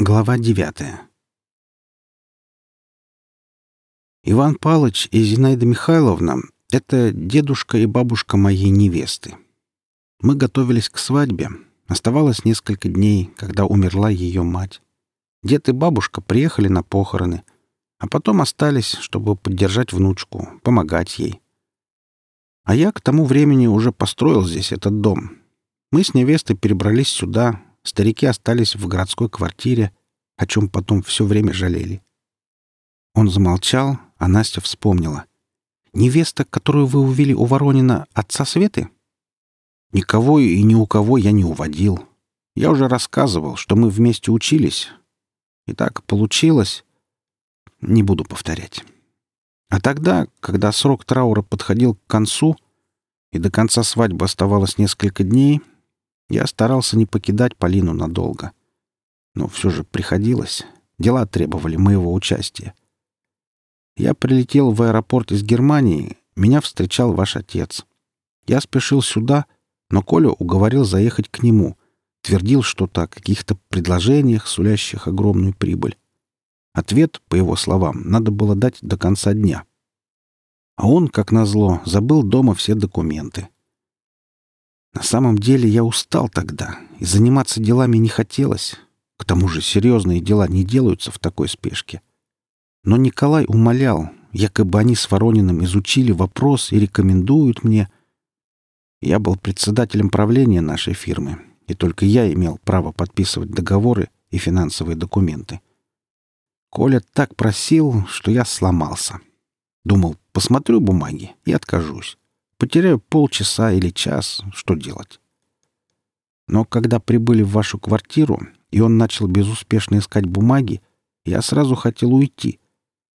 Глава девятая Иван Палыч и Зинаида Михайловна — это дедушка и бабушка моей невесты. Мы готовились к свадьбе. Оставалось несколько дней, когда умерла ее мать. Дед и бабушка приехали на похороны, а потом остались, чтобы поддержать внучку, помогать ей. А я к тому времени уже построил здесь этот дом. Мы с невестой перебрались сюда, Старики остались в городской квартире, о чем потом все время жалели. Он замолчал, а Настя вспомнила. «Невеста, которую вы увели у Воронина, отца Светы?» «Никого и ни у кого я не уводил. Я уже рассказывал, что мы вместе учились. И так получилось. Не буду повторять. А тогда, когда срок траура подходил к концу, и до конца свадьбы оставалось несколько дней, я старался не покидать Полину надолго. Но все же приходилось. Дела требовали моего участия. Я прилетел в аэропорт из Германии. Меня встречал ваш отец. Я спешил сюда, но Коля уговорил заехать к нему. Твердил что-то о каких-то предложениях, сулящих огромную прибыль. Ответ, по его словам, надо было дать до конца дня. А он, как назло, забыл дома все документы. На самом деле я устал тогда, и заниматься делами не хотелось. К тому же серьезные дела не делаются в такой спешке. Но Николай умолял, якобы они с Ворониным изучили вопрос и рекомендуют мне. Я был председателем правления нашей фирмы, и только я имел право подписывать договоры и финансовые документы. Коля так просил, что я сломался. Думал, посмотрю бумаги и откажусь. Потеряю полчаса или час. Что делать? Но когда прибыли в вашу квартиру, и он начал безуспешно искать бумаги, я сразу хотел уйти.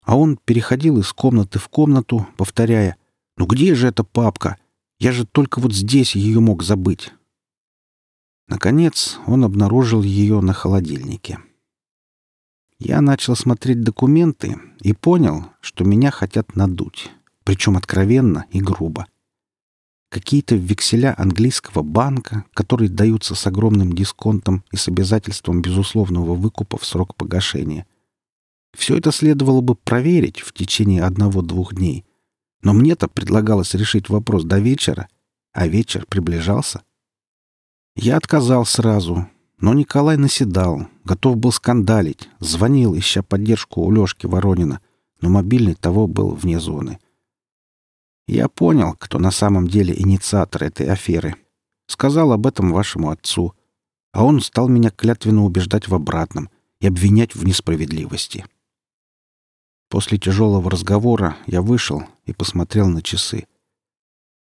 А он переходил из комнаты в комнату, повторяя, «Ну где же эта папка? Я же только вот здесь ее мог забыть». Наконец он обнаружил ее на холодильнике. Я начал смотреть документы и понял, что меня хотят надуть, причем откровенно и грубо какие-то векселя английского банка, которые даются с огромным дисконтом и с обязательством безусловного выкупа в срок погашения. Все это следовало бы проверить в течение одного-двух дней. Но мне-то предлагалось решить вопрос до вечера, а вечер приближался. Я отказал сразу, но Николай наседал, готов был скандалить, звонил, ища поддержку у Лешки Воронина, но мобильный того был вне зоны. Я понял, кто на самом деле инициатор этой аферы. Сказал об этом вашему отцу, а он стал меня клятвенно убеждать в обратном и обвинять в несправедливости. После тяжелого разговора я вышел и посмотрел на часы.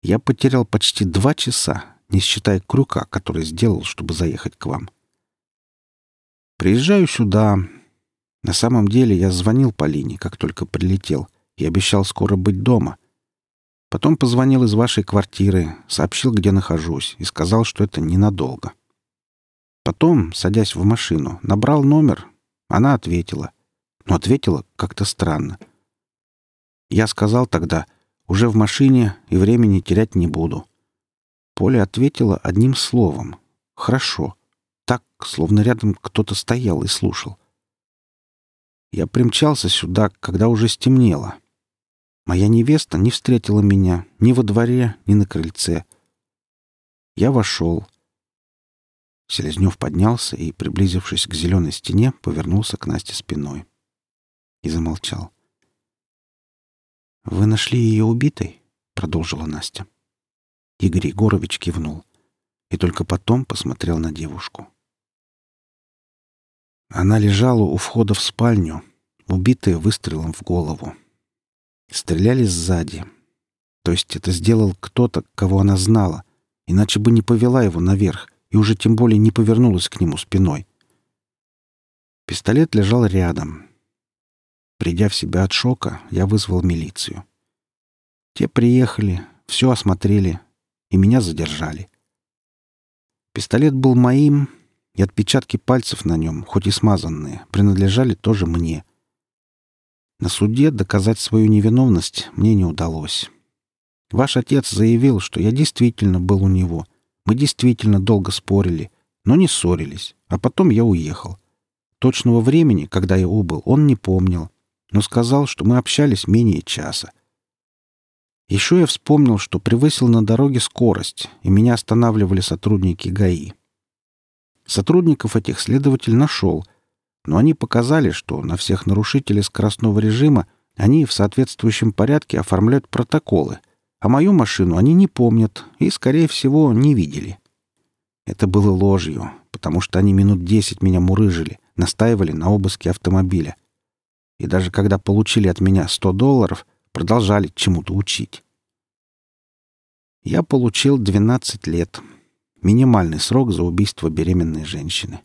Я потерял почти два часа, не считая крюка, который сделал, чтобы заехать к вам. Приезжаю сюда. На самом деле я звонил Полине, как только прилетел, и обещал скоро быть дома. Потом позвонил из вашей квартиры, сообщил, где нахожусь, и сказал, что это ненадолго. Потом, садясь в машину, набрал номер. Она ответила. Но ответила как-то странно. Я сказал тогда, уже в машине и времени терять не буду. Поля ответила одним словом. «Хорошо». Так, словно рядом кто-то стоял и слушал. Я примчался сюда, когда уже стемнело. Моя невеста не встретила меня ни во дворе, ни на крыльце. Я вошел. Селезнев поднялся и, приблизившись к зеленой стене, повернулся к Насте спиной. И замолчал. «Вы нашли ее убитой?» — продолжила Настя. Игорь Егорович кивнул и только потом посмотрел на девушку. Она лежала у входа в спальню, убитая выстрелом в голову. Стреляли сзади. То есть это сделал кто-то, кого она знала, иначе бы не повела его наверх и уже тем более не повернулась к нему спиной. Пистолет лежал рядом. Придя в себя от шока, я вызвал милицию. Те приехали, все осмотрели, и меня задержали. Пистолет был моим, и отпечатки пальцев на нем, хоть и смазанные, принадлежали тоже мне — на суде доказать свою невиновность мне не удалось. Ваш отец заявил, что я действительно был у него. Мы действительно долго спорили, но не ссорились, а потом я уехал. точного времени, когда я убыл, он не помнил, но сказал, что мы общались менее часа. Еще я вспомнил, что превысил на дороге скорость, и меня останавливали сотрудники ГАИ. Сотрудников этих следователь нашел, но они показали, что на всех нарушителей скоростного режима они в соответствующем порядке оформляют протоколы, а мою машину они не помнят и, скорее всего, не видели. Это было ложью, потому что они минут десять меня мурыжили, настаивали на обыске автомобиля. И даже когда получили от меня сто долларов, продолжали чему-то учить. Я получил 12 лет. Минимальный срок за убийство беременной женщины.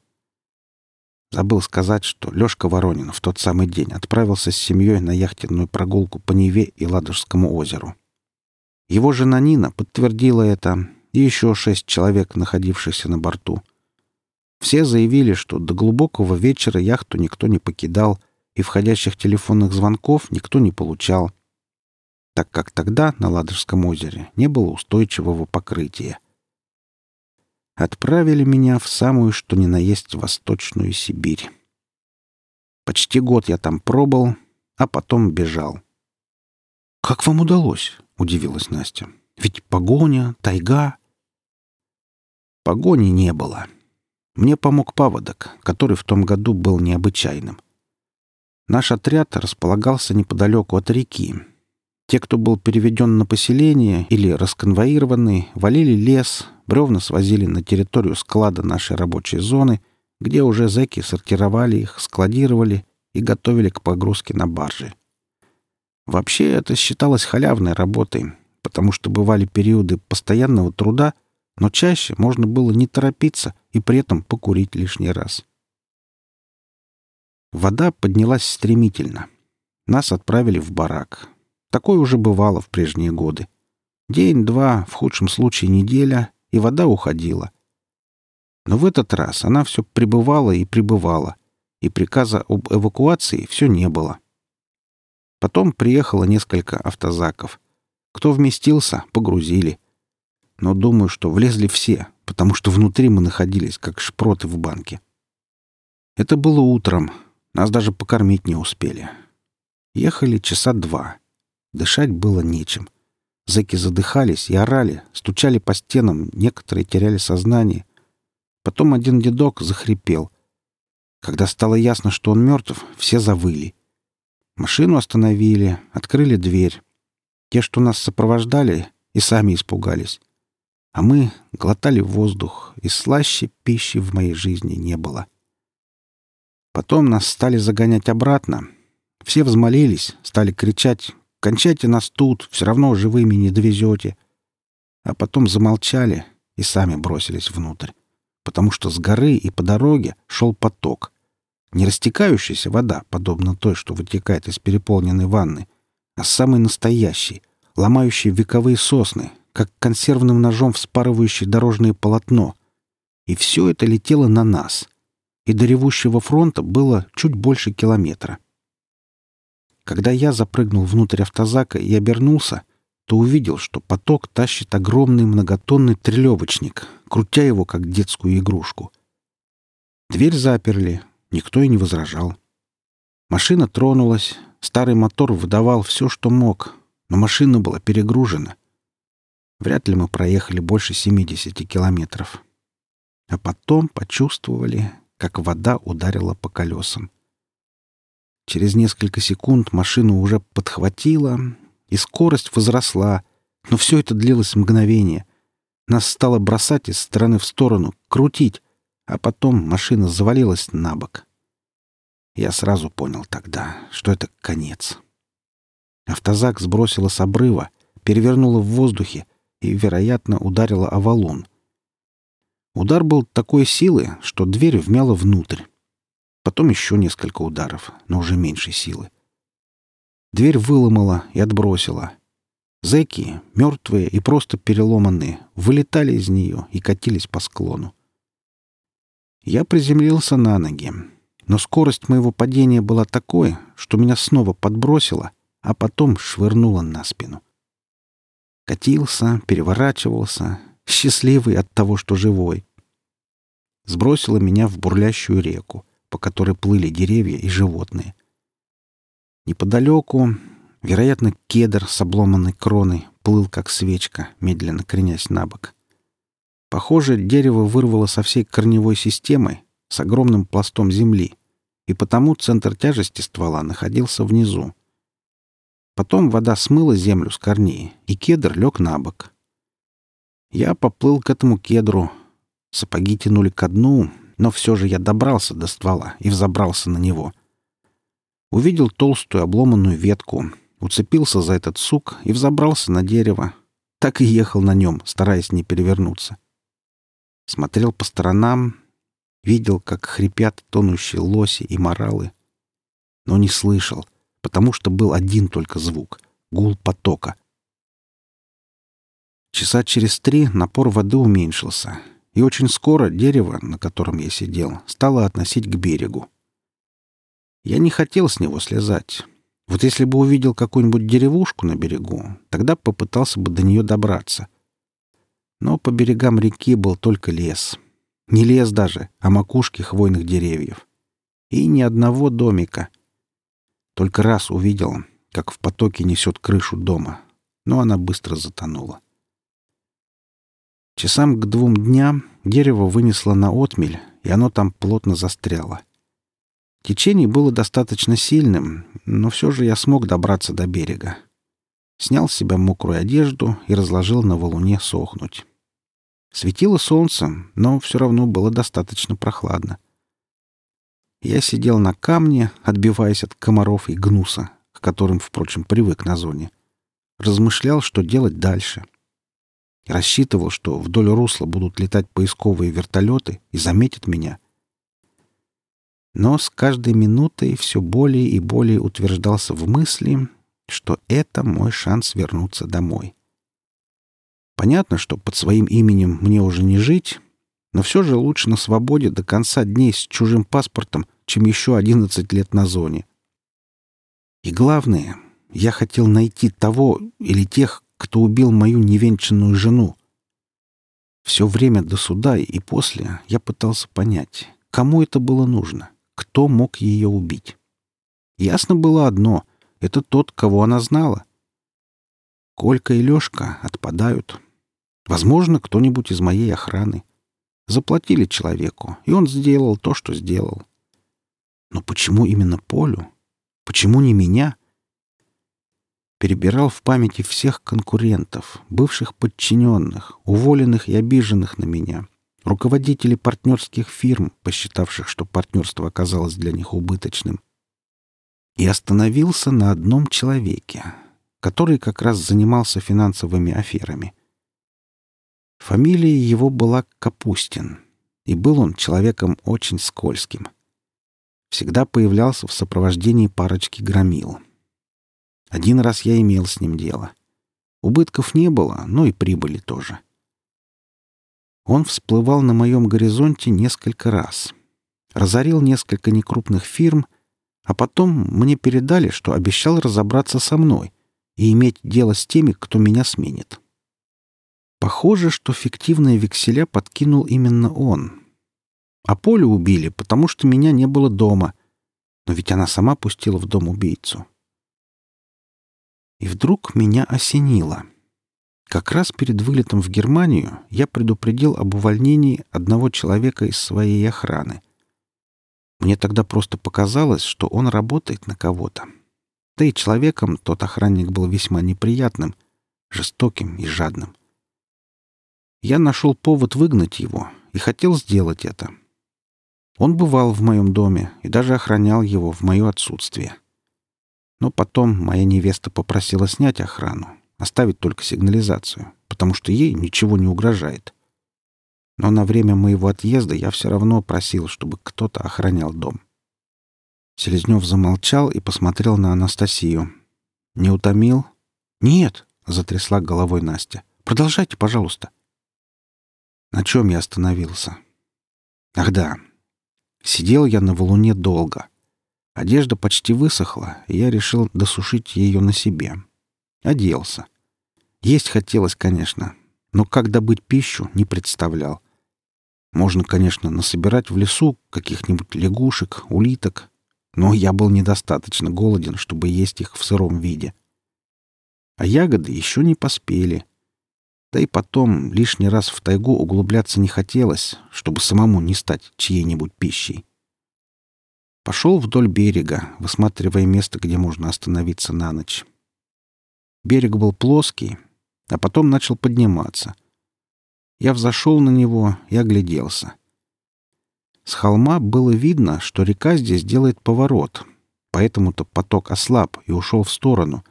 Забыл сказать, что Лёшка Воронин в тот самый день отправился с семьей на яхтенную прогулку по Неве и Ладожскому озеру. Его жена Нина подтвердила это, и еще шесть человек, находившихся на борту. Все заявили, что до глубокого вечера яхту никто не покидал, и входящих телефонных звонков никто не получал, так как тогда на Ладожском озере не было устойчивого покрытия отправили меня в самую что ни на есть Восточную Сибирь. Почти год я там пробыл, а потом бежал. «Как вам удалось?» — удивилась Настя. «Ведь погоня, тайга...» Погони не было. Мне помог паводок, который в том году был необычайным. Наш отряд располагался неподалеку от реки. Те, кто был переведен на поселение или расконвоированный, валили лес, Бревна свозили на территорию склада нашей рабочей зоны, где уже зэки сортировали их, складировали и готовили к погрузке на баржи. Вообще это считалось халявной работой, потому что бывали периоды постоянного труда, но чаще можно было не торопиться и при этом покурить лишний раз. Вода поднялась стремительно. Нас отправили в барак. Такое уже бывало в прежние годы. День-два, в худшем случае неделя, и вода уходила. Но в этот раз она все пребывала и пребывала, и приказа об эвакуации все не было. Потом приехало несколько автозаков. Кто вместился, погрузили. Но думаю, что влезли все, потому что внутри мы находились, как шпроты в банке. Это было утром. Нас даже покормить не успели. Ехали часа два. Дышать было нечем. Зэки задыхались и орали, стучали по стенам, некоторые теряли сознание. Потом один дедок захрипел. Когда стало ясно, что он мертв, все завыли. Машину остановили, открыли дверь. Те, что нас сопровождали, и сами испугались. А мы глотали воздух, и слаще пищи в моей жизни не было. Потом нас стали загонять обратно. Все взмолились, стали кричать Кончайте нас тут, все равно живыми не довезете. А потом замолчали и сами бросились внутрь, потому что с горы и по дороге шел поток. Не растекающаяся вода, подобно той, что вытекает из переполненной ванны, а самый настоящий, ломающий вековые сосны, как консервным ножом вспарывающий дорожное полотно. И все это летело на нас. И до ревущего фронта было чуть больше километра. Когда я запрыгнул внутрь автозака и обернулся, то увидел, что поток тащит огромный многотонный трелевочник, крутя его как детскую игрушку. Дверь заперли, никто и не возражал. Машина тронулась, старый мотор выдавал все, что мог, но машина была перегружена. Вряд ли мы проехали больше 70 километров. А потом почувствовали, как вода ударила по колесам. Через несколько секунд машину уже подхватила, и скорость возросла, но все это длилось мгновение. Нас стало бросать из стороны в сторону, крутить, а потом машина завалилась на бок. Я сразу понял тогда, что это конец. Автозак сбросила с обрыва, перевернула в воздухе и, вероятно, ударила о валун. Удар был такой силы, что дверь вмяла внутрь. Потом еще несколько ударов, но уже меньшей силы. Дверь выломала и отбросила. Зэки, мертвые и просто переломанные, вылетали из нее и катились по склону. Я приземлился на ноги, но скорость моего падения была такой, что меня снова подбросило, а потом швырнуло на спину. Катился, переворачивался, счастливый от того, что живой. Сбросило меня в бурлящую реку по которой плыли деревья и животные. Неподалеку, вероятно, кедр с обломанной кроной плыл, как свечка, медленно кренясь на бок. Похоже, дерево вырвало со всей корневой системой, с огромным пластом земли, и потому центр тяжести ствола находился внизу. Потом вода смыла землю с корней, и кедр лег на бок. Я поплыл к этому кедру. Сапоги тянули ко дну, но все же я добрался до ствола и взобрался на него. Увидел толстую обломанную ветку, уцепился за этот сук и взобрался на дерево. Так и ехал на нем, стараясь не перевернуться. Смотрел по сторонам, видел, как хрипят тонущие лоси и моралы, но не слышал, потому что был один только звук — гул потока. Часа через три напор воды уменьшился, и очень скоро дерево, на котором я сидел, стало относить к берегу. Я не хотел с него слезать. Вот если бы увидел какую-нибудь деревушку на берегу, тогда попытался бы до нее добраться. Но по берегам реки был только лес. Не лес даже, а макушки хвойных деревьев. И ни одного домика. Только раз увидел, как в потоке несет крышу дома, но она быстро затонула. Часам к двум дням дерево вынесло на отмель, и оно там плотно застряло. Течение было достаточно сильным, но все же я смог добраться до берега. Снял с себя мокрую одежду и разложил на валуне сохнуть. Светило солнце, но все равно было достаточно прохладно. Я сидел на камне, отбиваясь от комаров и гнуса, к которым, впрочем, привык на зоне. Размышлял, что делать дальше — Рассчитывал, что вдоль русла будут летать поисковые вертолеты и заметят меня. Но с каждой минутой все более и более утверждался в мысли, что это мой шанс вернуться домой. Понятно, что под своим именем мне уже не жить, но все же лучше на свободе до конца дней с чужим паспортом, чем еще одиннадцать лет на зоне. И главное, я хотел найти того или тех, кто убил мою невенчанную жену. Все время до суда и после я пытался понять, кому это было нужно, кто мог ее убить. Ясно было одно — это тот, кого она знала. Колька и Лешка отпадают. Возможно, кто-нибудь из моей охраны. Заплатили человеку, и он сделал то, что сделал. Но почему именно Полю? Почему не меня? — перебирал в памяти всех конкурентов, бывших подчиненных, уволенных и обиженных на меня, руководителей партнерских фирм, посчитавших, что партнерство оказалось для них убыточным. И остановился на одном человеке, который как раз занимался финансовыми аферами. Фамилия его была Капустин, и был он человеком очень скользким. Всегда появлялся в сопровождении парочки громил — один раз я имел с ним дело. Убытков не было, но и прибыли тоже. Он всплывал на моем горизонте несколько раз. Разорил несколько некрупных фирм, а потом мне передали, что обещал разобраться со мной и иметь дело с теми, кто меня сменит. Похоже, что фиктивные векселя подкинул именно он. А Полю убили, потому что меня не было дома. Но ведь она сама пустила в дом убийцу. И вдруг меня осенило. Как раз перед вылетом в Германию я предупредил об увольнении одного человека из своей охраны. Мне тогда просто показалось, что он работает на кого-то. Да и человеком тот охранник был весьма неприятным, жестоким и жадным. Я нашел повод выгнать его и хотел сделать это. Он бывал в моем доме и даже охранял его в мое отсутствие. — но потом моя невеста попросила снять охрану, оставить только сигнализацию, потому что ей ничего не угрожает. Но на время моего отъезда я все равно просил, чтобы кто-то охранял дом. Селезнев замолчал и посмотрел на Анастасию. «Не утомил?» «Нет», — затрясла головой Настя. «Продолжайте, пожалуйста». На чем я остановился? Ах да. Сидел я на валуне долго — Одежда почти высохла, и я решил досушить ее на себе. Оделся. Есть хотелось, конечно, но как добыть пищу, не представлял. Можно, конечно, насобирать в лесу каких-нибудь лягушек, улиток, но я был недостаточно голоден, чтобы есть их в сыром виде. А ягоды еще не поспели. Да и потом лишний раз в тайгу углубляться не хотелось, чтобы самому не стать чьей-нибудь пищей. Пошел вдоль берега, высматривая место, где можно остановиться на ночь. Берег был плоский, а потом начал подниматься. Я взошел на него и огляделся. С холма было видно, что река здесь делает поворот, поэтому-то поток ослаб и ушел в сторону,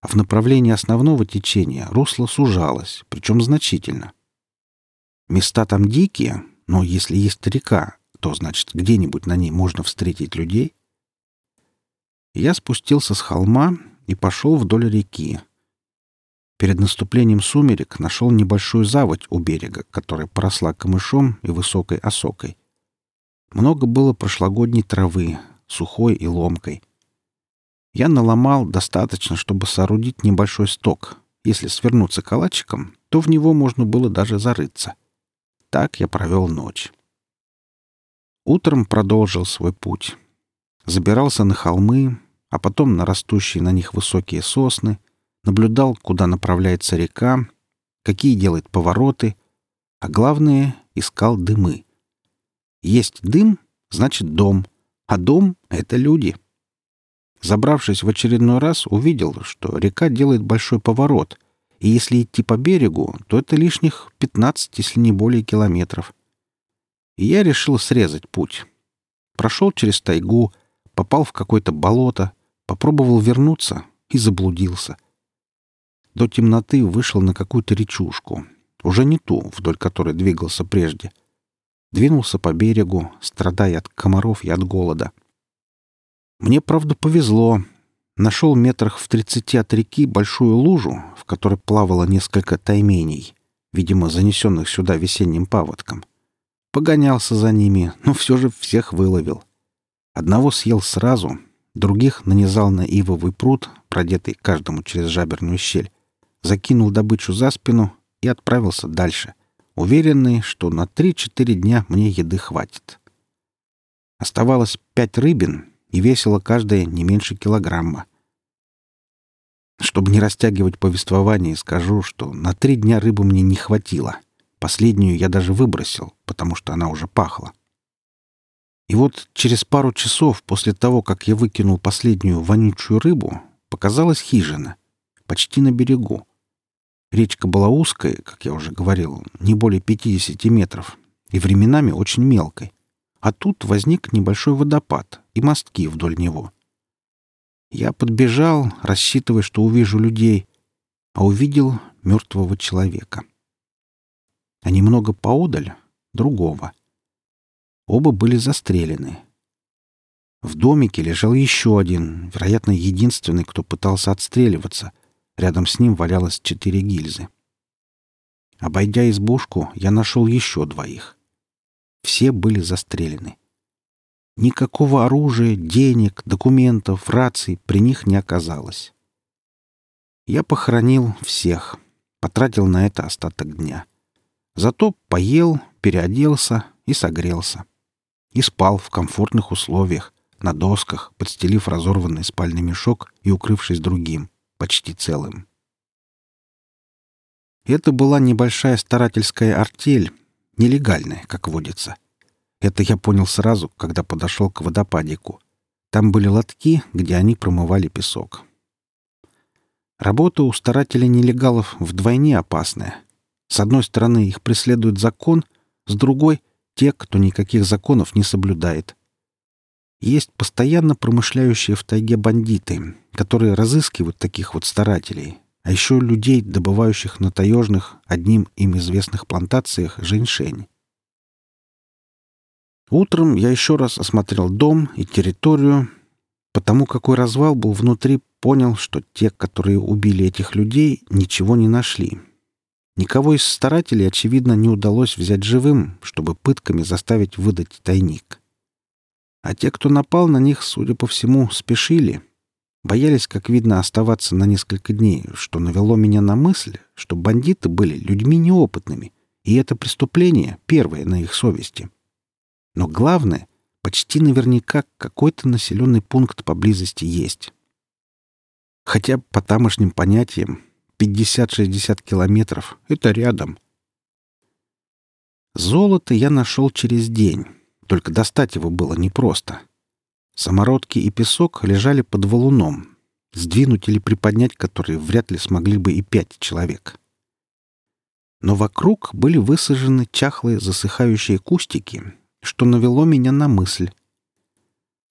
а в направлении основного течения русло сужалось, причем значительно. Места там дикие, но если есть река, то, значит, где-нибудь на ней можно встретить людей. Я спустился с холма и пошел вдоль реки. Перед наступлением сумерек нашел небольшую заводь у берега, которая поросла камышом и высокой осокой. Много было прошлогодней травы, сухой и ломкой. Я наломал достаточно, чтобы соорудить небольшой сток. Если свернуться калачиком, то в него можно было даже зарыться. Так я провел ночь. Утром продолжил свой путь. Забирался на холмы, а потом на растущие на них высокие сосны, наблюдал, куда направляется река, какие делает повороты, а главное — искал дымы. Есть дым — значит дом, а дом — это люди. Забравшись в очередной раз, увидел, что река делает большой поворот, и если идти по берегу, то это лишних 15, если не более километров и я решил срезать путь. Прошел через тайгу, попал в какое-то болото, попробовал вернуться и заблудился. До темноты вышел на какую-то речушку, уже не ту, вдоль которой двигался прежде. Двинулся по берегу, страдая от комаров и от голода. Мне, правда, повезло. Нашел метрах в тридцати от реки большую лужу, в которой плавало несколько тайменей, видимо, занесенных сюда весенним паводком. Погонялся за ними, но все же всех выловил. Одного съел сразу, других нанизал на ивовый пруд, продетый каждому через жаберную щель, закинул добычу за спину и отправился дальше, уверенный, что на 3-4 дня мне еды хватит. Оставалось пять рыбин, и весило каждая не меньше килограмма. Чтобы не растягивать повествование, скажу, что на три дня рыбы мне не хватило — Последнюю я даже выбросил, потому что она уже пахла. И вот через пару часов после того, как я выкинул последнюю вонючую рыбу, показалась хижина, почти на берегу. Речка была узкой, как я уже говорил, не более 50 метров, и временами очень мелкой. А тут возник небольшой водопад и мостки вдоль него. Я подбежал, рассчитывая, что увижу людей, а увидел мертвого человека а немного поодаль — другого. Оба были застрелены. В домике лежал еще один, вероятно, единственный, кто пытался отстреливаться. Рядом с ним валялось четыре гильзы. Обойдя избушку, я нашел еще двоих. Все были застрелены. Никакого оружия, денег, документов, раций при них не оказалось. Я похоронил всех, потратил на это остаток дня. Зато поел, переоделся и согрелся. И спал в комфортных условиях, на досках, подстелив разорванный спальный мешок и укрывшись другим, почти целым. Это была небольшая старательская артель, нелегальная, как водится. Это я понял сразу, когда подошел к водопадику. Там были лотки, где они промывали песок. Работа у старателей-нелегалов вдвойне опасная — с одной стороны, их преследует закон, с другой — те, кто никаких законов не соблюдает. Есть постоянно промышляющие в тайге бандиты, которые разыскивают таких вот старателей, а еще людей, добывающих на таежных, одним им известных плантациях, женьшень. Утром я еще раз осмотрел дом и территорию. Потому какой развал был внутри, понял, что те, которые убили этих людей, ничего не нашли. Никого из старателей, очевидно, не удалось взять живым, чтобы пытками заставить выдать тайник. А те, кто напал на них, судя по всему, спешили. Боялись, как видно, оставаться на несколько дней, что навело меня на мысль, что бандиты были людьми неопытными, и это преступление первое на их совести. Но главное, почти наверняка какой-то населенный пункт поблизости есть. Хотя по тамошним понятиям 50-60 километров — это рядом. Золото я нашел через день, только достать его было непросто. Самородки и песок лежали под валуном, сдвинуть или приподнять которые вряд ли смогли бы и пять человек. Но вокруг были высажены чахлые засыхающие кустики, что навело меня на мысль.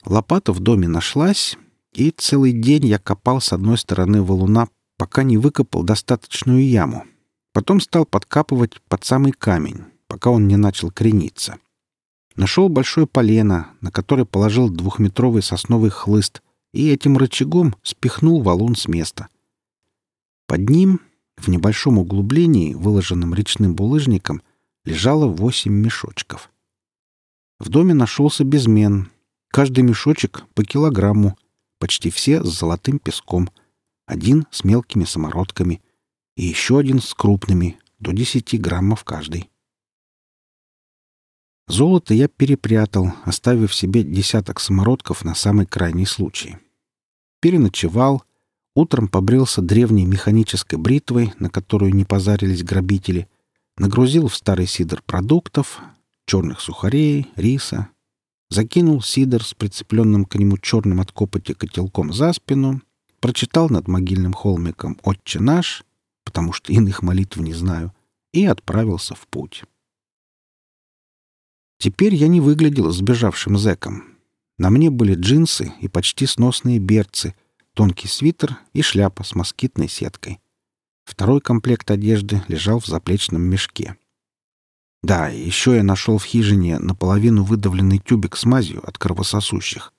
Лопата в доме нашлась, и целый день я копал с одной стороны валуна, пока не выкопал достаточную яму. Потом стал подкапывать под самый камень, пока он не начал крениться. Нашел большое полено, на которое положил двухметровый сосновый хлыст, и этим рычагом спихнул валун с места. Под ним, в небольшом углублении, выложенном речным булыжником, лежало восемь мешочков. В доме нашелся безмен. Каждый мешочек по килограмму, почти все с золотым песком, один с мелкими самородками и еще один с крупными, до 10 граммов каждый. Золото я перепрятал, оставив себе десяток самородков на самый крайний случай. Переночевал, утром побрился древней механической бритвой, на которую не позарились грабители, нагрузил в старый сидр продуктов, черных сухарей, риса, закинул сидр с прицепленным к нему черным от копоти котелком за спину, прочитал над могильным холмиком «Отче наш», потому что иных молитв не знаю, и отправился в путь. Теперь я не выглядел сбежавшим зэком. На мне были джинсы и почти сносные берцы, тонкий свитер и шляпа с москитной сеткой. Второй комплект одежды лежал в заплечном мешке. Да, еще я нашел в хижине наполовину выдавленный тюбик с мазью от кровососущих.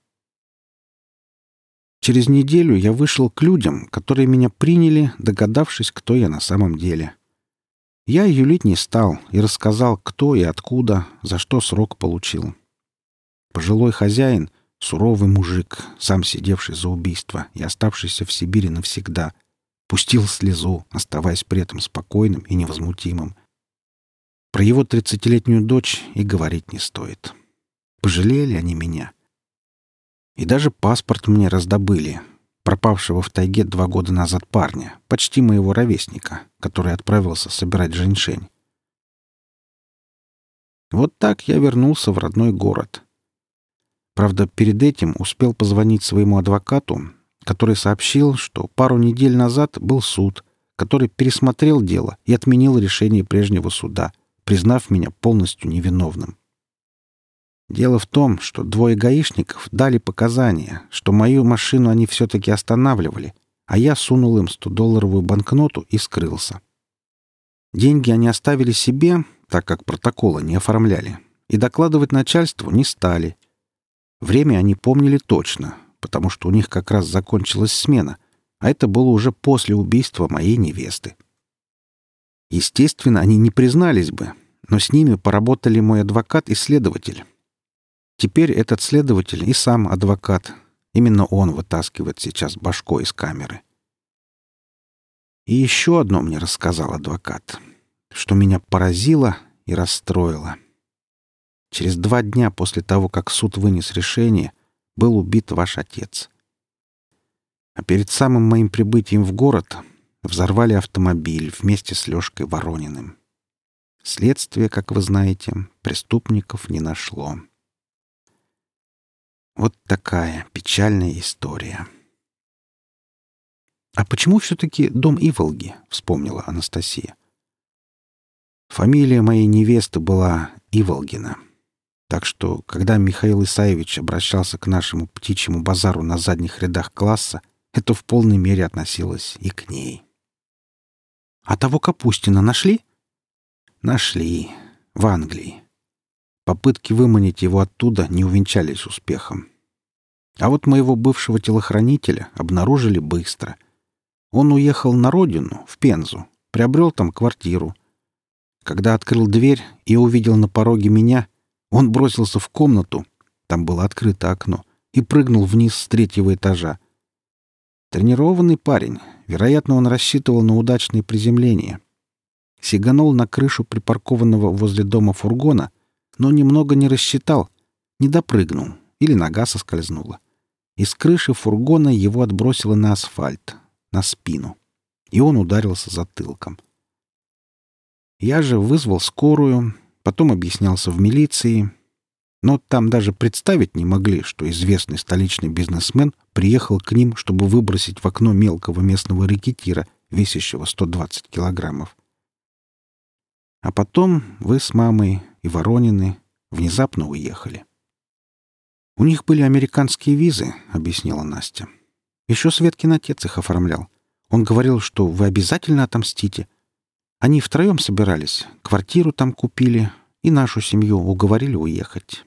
Через неделю я вышел к людям, которые меня приняли, догадавшись, кто я на самом деле. Я юлить не стал и рассказал, кто и откуда, за что срок получил. Пожилой хозяин, суровый мужик, сам сидевший за убийство и оставшийся в Сибири навсегда, пустил слезу, оставаясь при этом спокойным и невозмутимым, про его тридцатилетнюю дочь и говорить не стоит. Пожалели они меня. И даже паспорт мне раздобыли, пропавшего в тайге два года назад парня, почти моего ровесника, который отправился собирать женьшень. Вот так я вернулся в родной город. Правда, перед этим успел позвонить своему адвокату, который сообщил, что пару недель назад был суд, который пересмотрел дело и отменил решение прежнего суда — признав меня полностью невиновным. Дело в том, что двое гаишников дали показания, что мою машину они все-таки останавливали, а я сунул им 100-долларовую банкноту и скрылся. Деньги они оставили себе, так как протокола не оформляли, и докладывать начальству не стали. Время они помнили точно, потому что у них как раз закончилась смена, а это было уже после убийства моей невесты. Естественно, они не признались бы, но с ними поработали мой адвокат и следователь. Теперь этот следователь и сам адвокат. Именно он вытаскивает сейчас башко из камеры. И еще одно мне рассказал адвокат, что меня поразило и расстроило. Через два дня после того, как суд вынес решение, был убит ваш отец. А перед самым моим прибытием в город взорвали автомобиль вместе с Лёшкой Ворониным. Следствие, как вы знаете, преступников не нашло. Вот такая печальная история. «А почему все-таки дом Иволги?» — вспомнила Анастасия. Фамилия моей невесты была Иволгина. Так что, когда Михаил Исаевич обращался к нашему птичьему базару на задних рядах класса, это в полной мере относилось и к ней. «А того Капустина нашли?» «Нашли. В Англии. Попытки выманить его оттуда не увенчались успехом. А вот моего бывшего телохранителя обнаружили быстро. Он уехал на родину, в Пензу, приобрел там квартиру. Когда открыл дверь и увидел на пороге меня, он бросился в комнату, там было открыто окно, и прыгнул вниз с третьего этажа. Тренированный парень, вероятно, он рассчитывал на удачное приземление. сиганул на крышу припаркованного возле дома фургона, но немного не рассчитал, не допрыгнул или нога соскользнула. Из крыши фургона его отбросило на асфальт, на спину, и он ударился затылком. Я же вызвал скорую, потом объяснялся в милиции, но там даже представить не могли, что известный столичный бизнесмен приехал к ним, чтобы выбросить в окно мелкого местного рекетира, весящего 120 килограммов. А потом вы с мамой и Воронины внезапно уехали. «У них были американские визы», — объяснила Настя. «Еще Светкин отец их оформлял. Он говорил, что вы обязательно отомстите. Они втроем собирались, квартиру там купили и нашу семью уговорили уехать.